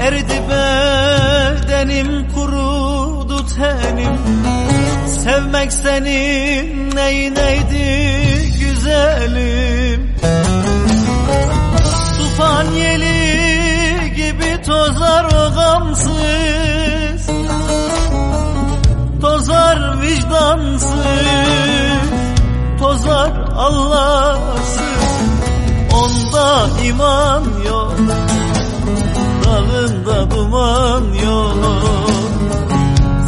Eridi bedenim kurudu tenim. Sevmek senin neyneydi güzelim? Tufan yeli gibi tozar o gamsız. Tozar vicdansız. Tozar Onda iman yok. Dağında duman yok.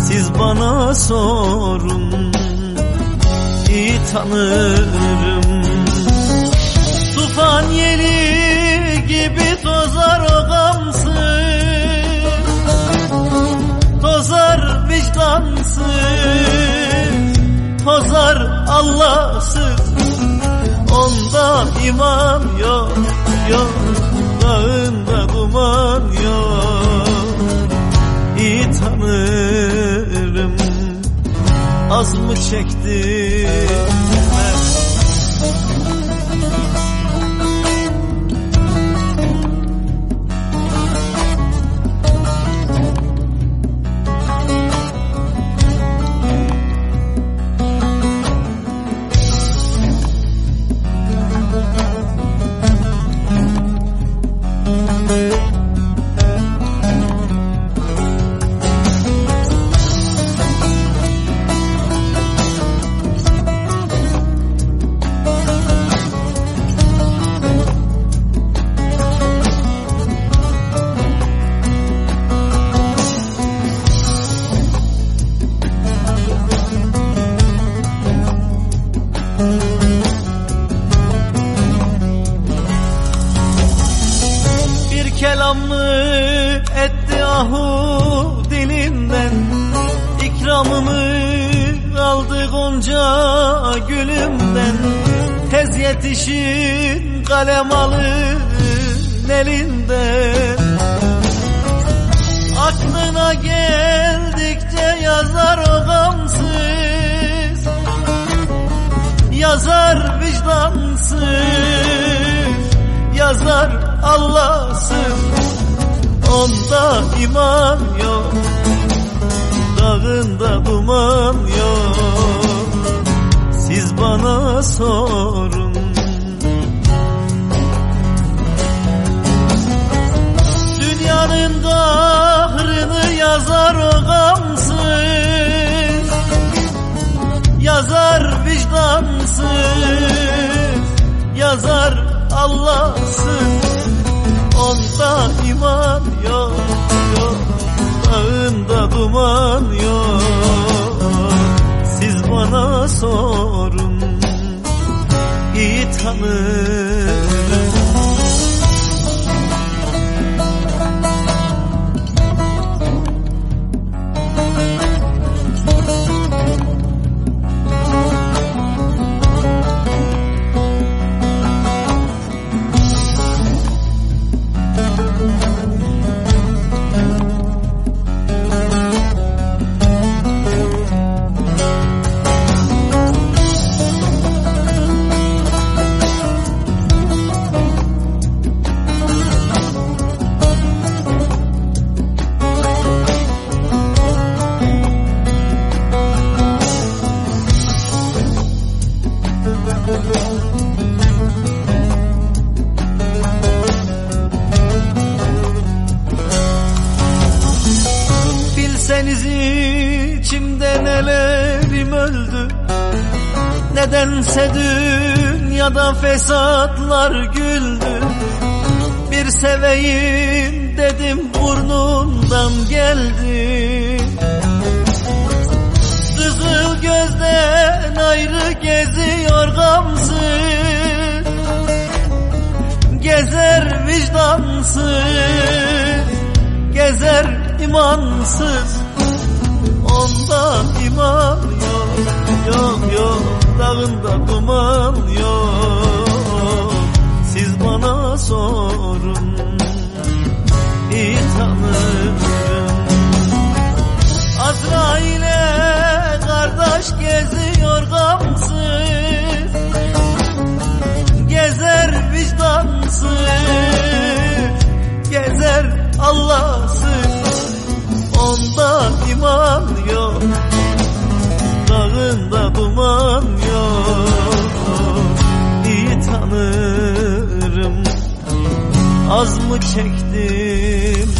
Siz bana sorun iyi tanırım. Tufan yeli gibi tozar o gamsız. Tozar vicdansız. Tozar Allahsız. Onda iman yok yok Dağında duman yok. İyi tanırım. Az mı çektim Tez yetişin kalem alın elinden Aklına geldikçe yazar o gamsız Yazar vicdansız Yazar Allahsız. Onda iman yok Dağında duman yok. Siz bana sorun vicdansız Yazar Allahsız Onda iman yok yok. Dağında duman yok. Siz bana sorun iyi tanırım Bilseniz içimde nelerim öldü. Nedense dünyada fesatlar güldü. Bir seveyim dedim burnundan geldi. Kızıl gözden ayrı geziyor gamsız Gezer vicdansız Gezer imansız Ondan iman yok Yok yok. Dağında duman yok tanırım Az mı çektim